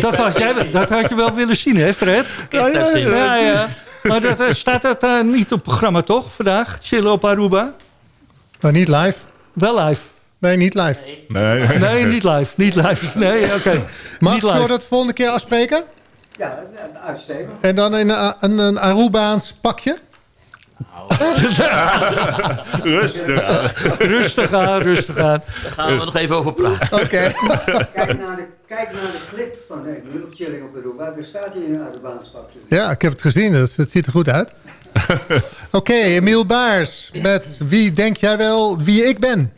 Dat had, jij, wel- dat had je wel willen zien, hè Fred? Kerstuitzingen. Ja, ja. Maar dat, staat dat niet op het programma, toch, vandaag? Chillen op Aruba? Maar niet live. Wel live. Nee, niet live. Nee. Nee, niet live. Niet live. Nee, oké. Mag live. dat de volgende keer afspreken? Ja, uitstekend. En dan in een, een, een Arubaans pakje? Rustig. Rustig aan, rustig aan. Daar gaan we nog even over praten. Oké. Kijk naar, de, kijk naar de clip van de op Chilling op Aruba. Daar staat hij in een Arubaans pakje. Ja, ik heb het gezien. dus Het ziet er goed uit. Oké, Emiel Baars. Met wie denk jij wel wie ik ben?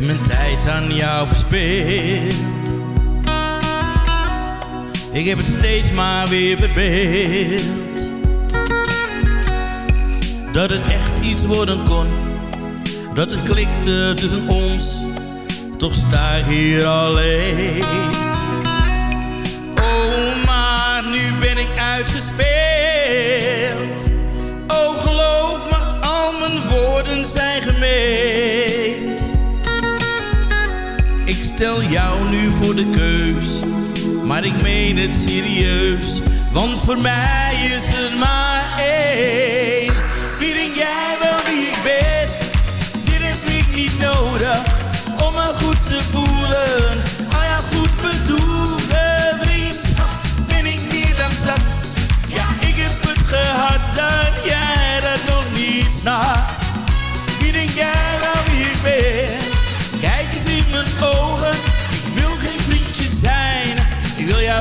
Heb mijn tijd aan jou verspeeld. Ik heb het steeds maar weer verbeeld. Dat het echt iets worden kon. Dat het klikte tussen ons. Toch sta ik hier alleen. Oh, maar nu ben ik uitgespeeld. Oh, geloof me, al mijn woorden zijn gemeend. Ik stel jou nu voor de keus, maar ik meen het serieus. Want voor mij is er maar één.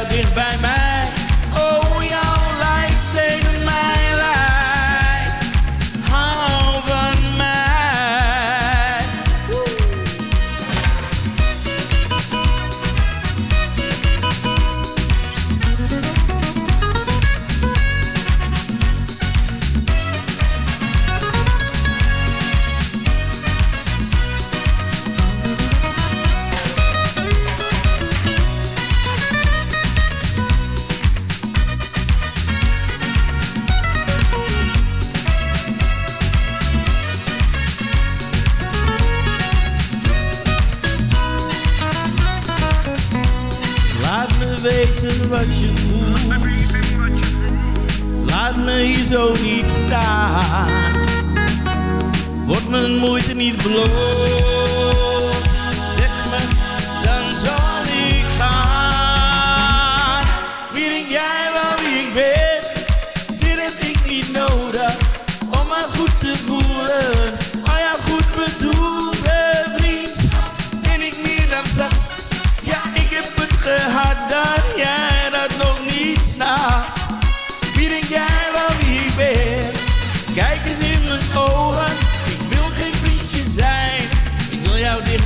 Ik wil jou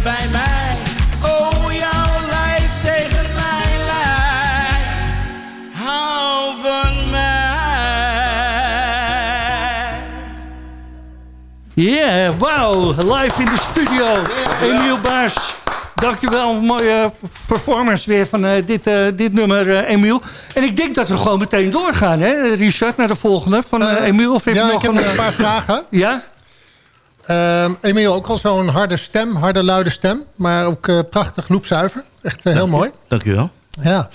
bij mij. Oh, jouw lijf tegen mijn lijf. Hou van mij. Yeah, wauw. Live in de studio. Emiel Baars. Dankjewel. Mooie performance weer van eh, dit, eh, dit nummer, eh, Emiel. En ik denk dat we gewoon meteen doorgaan, hè, Richard, naar de volgende van eh, Emiel. Of heb je ja, nog ik heb een, nog een paar vragen. Ja? Ehm, Emiel, ook al zo'n harde stem, harde luide stem. Maar ook eh, prachtig loepzuiver. Echt eh, heel mooi. Dankjewel. Ja.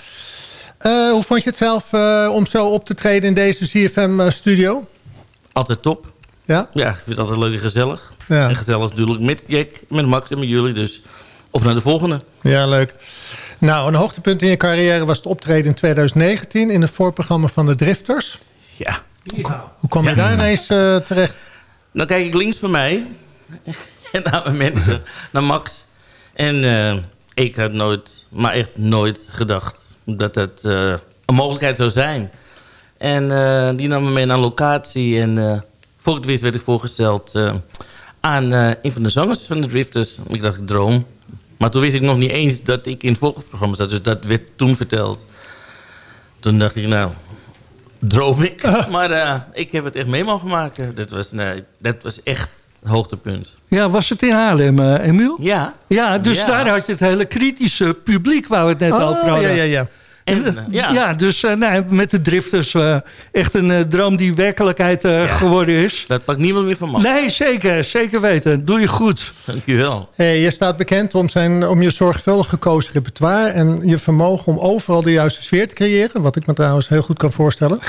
Eh, hoe vond je het zelf eh, om zo op te treden in deze CFM-studio? Altijd top. Ja? Ja, ik vind het altijd leuk en gezellig. Ja. En gezellig natuurlijk met Jack, met Max en met jullie. Dus op naar de volgende. Ja, leuk. Nou, een hoogtepunt in je carrière was het optreden in 2019... in het voorprogramma van de Drifters. Ja. Hoe kwam je daar ineens terecht? Dan kijk ik links van mij. En naar mijn mensen. Naar Max. En eh, ik had nooit, maar echt nooit gedacht... dat het eh, een mogelijkheid zou zijn. En eh, die nam me mee naar locatie. En voor het wist werd ik voorgesteld... aan een van de zangers van de Drifters. Ik dacht, ik droom. Maar toen wist ik nog niet eens dat ik in het volgende zat. Dus dat werd toen verteld. Toen dacht ik, nou, droom ik. Maar eh, ik heb het echt mee mogen maken. Dat was, nee, dat was echt het hoogtepunt. Ja, was het in Haarlem, eh, Emiel? Ja. Ja, dus Ja. daar had je het hele kritische publiek waar we het net Oh, over hadden. ja, ja, ja. En, eh, ja. ja. dus eh, nou, met de drifters eh, echt een droom die werkelijkheid eh, geworden is. Dat pakt niemand meer van me. Nee, zeker. Zeker weten. Doe je goed. Dankjewel. Hey, je staat bekend om, zijn, om je zorgvuldig gekozen repertoire... en je vermogen om overal de juiste sfeer te creëren... wat ik me trouwens heel goed kan voorstellen.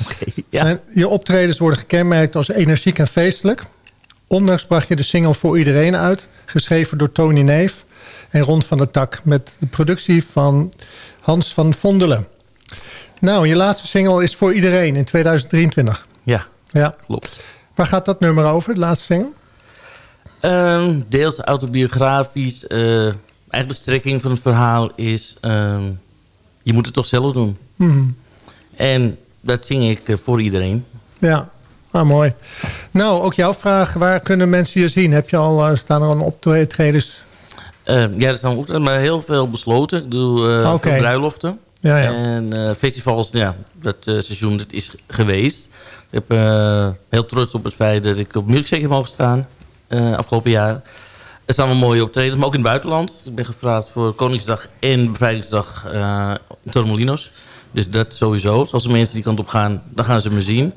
ja. Zijn, je optredens worden gekenmerkt als energiek en feestelijk. Ondanks bracht je de single Voor Iedereen uit... geschreven door Tony Neef en Ron van der Tak... met de productie van Hans van Vondelen. Nou, je laatste single is Voor Iedereen in 2023. Ja, Ja. klopt. Waar gaat dat nummer over, de laatste single? Ehm, deels autobiografisch. eh, eigenlijk de strekking van het verhaal is... ehm, je moet het toch zelf doen. Mhm. En dat zing ik eh, voor iedereen. Ja, ah, mooi. Nou, ook jouw vraag. Waar kunnen mensen je zien? Heb je al, eh, staan er al optredens? Ehm, ja, er staan ook maar heel veel besloten. Ik doe eh Oké. veel bruiloften. Ja, ja. En eh, festivals, ja, dat eh, seizoen dat is geweest. Ik ben eh, heel trots op het feit dat ik op Milkshake heb mogen staan. eh, afgelopen jaar. Er staan wel mooie optredens, maar ook in het buitenland. Ik ben gevraagd voor Koningsdag en Bevrijdingsdag eh in Torremolinos. Dus dat sowieso. Als er mensen die kant op gaan, dan gaan ze me zien.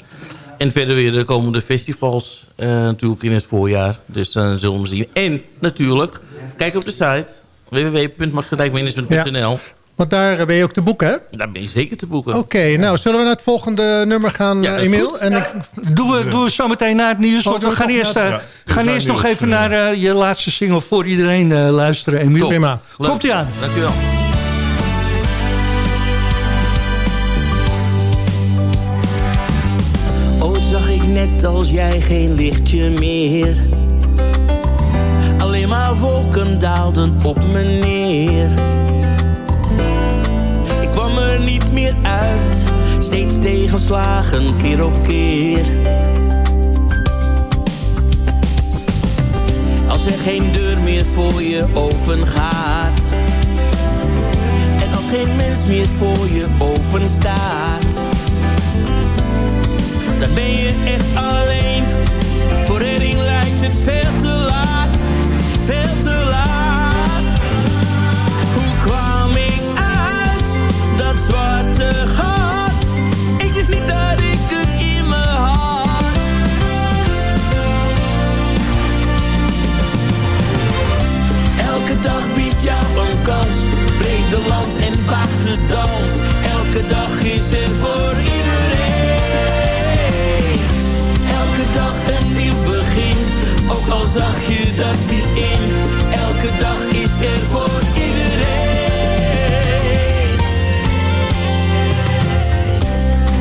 En verder weer de komende festivals eh, natuurlijk in het voorjaar. Dus dan zullen we zien. En natuurlijk, kijk op de site www.maxgedijkmanagement.nl. Want daar eh, ben je ook te boeken, hè? Daar ben je zeker te boeken. Oké, nou, zullen we naar het volgende nummer gaan, Ja, eh, dat is Emiel? goed. En ik, Doen we, doen we zo meteen na het nieuws. Oh, want we gaan eerst, Ja, gaan eerst nog even naar eh, je laatste single voor iedereen eh, luisteren, Emiel. prima. Komt-ie aan. Dankjewel. Als jij geen lichtje meer. Alleen maar wolken daalden op me neer. Ik kwam er niet meer uit, steeds tegenslagen keer op keer. Als er geen deur meer voor je open gaat. En als geen mens meer voor je open staat. Dan ben je echt alleen is het veel te laat, veel te laat. Hoe kwam ik uit dat zwarte gat? Ik wist niet dat ik het in me had. Elke dag biedt jou een kans, breek de lans en waag dans. Elke dag is er voor iedereen. Elke dag ben al zag je dat niet in. Elke dag is er voor iedereen.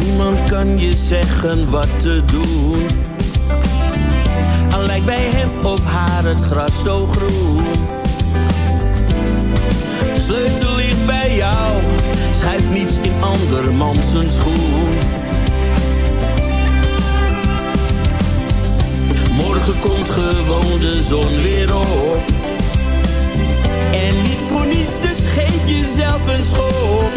Niemand kan je zeggen wat te doen. Al lijkt bij hem of haar het gras zo groen. De sleutel ligt bij jou, Schrijf niets in andermans schoen Morgen komt gewoon de zon weer op. En niet voor niets, dus geef jezelf een schop.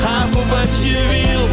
Ga voor wat je wil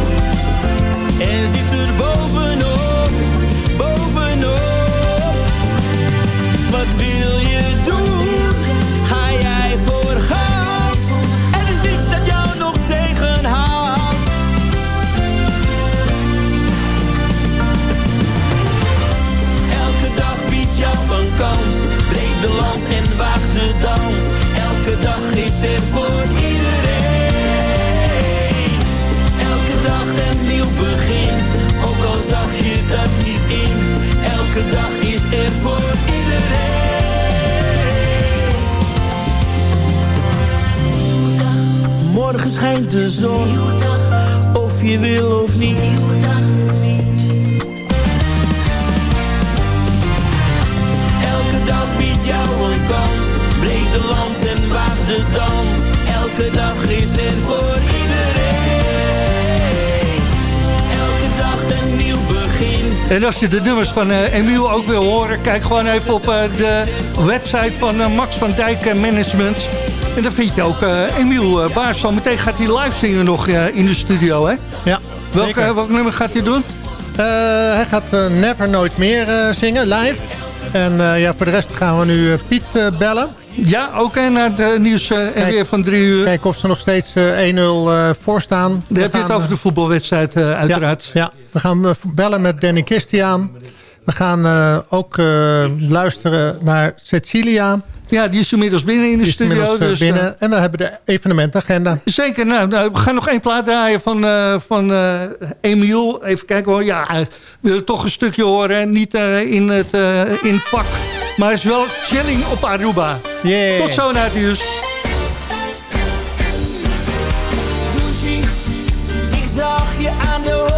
als je de nummers van eh, Emiel ook wil horen... kijk gewoon even op eh, de website van eh, Max van Dijk Management. En dan vind je ook Emiel uh, Baars. Zo meteen gaat hij live zingen nog in de studio, hè? Ja, Welk, zeker. eh, welk nummer gaat hij doen? Hij gaat Never Nooit Meer zingen, live. En ja, voor de rest gaan we nu Piet bellen. Ja, ook naar het nieuws en weer van drie uur. Kijken of ze nog steeds eh, 1-0 eh, voorstaan. Dan heb je het over de voetbalwedstrijd uiteraard. Ja, we gaan eh, bellen met Danny Christian. We gaan eh, ook eh, luisteren naar Cecilia. Ja, die is inmiddels binnen in de studio. dus, binnen. en we hebben de evenementagenda. Zeker, nou, nou, we gaan nog één plaat draaien van, eh van eh Emiel. Even kijken hoor, ja, we willen toch een stukje horen. Niet in, het, eh, in het pak, maar het is wel chilling op Aruba. Yeah. Tot zo na het nieuws. Douchie, ik zag je aan de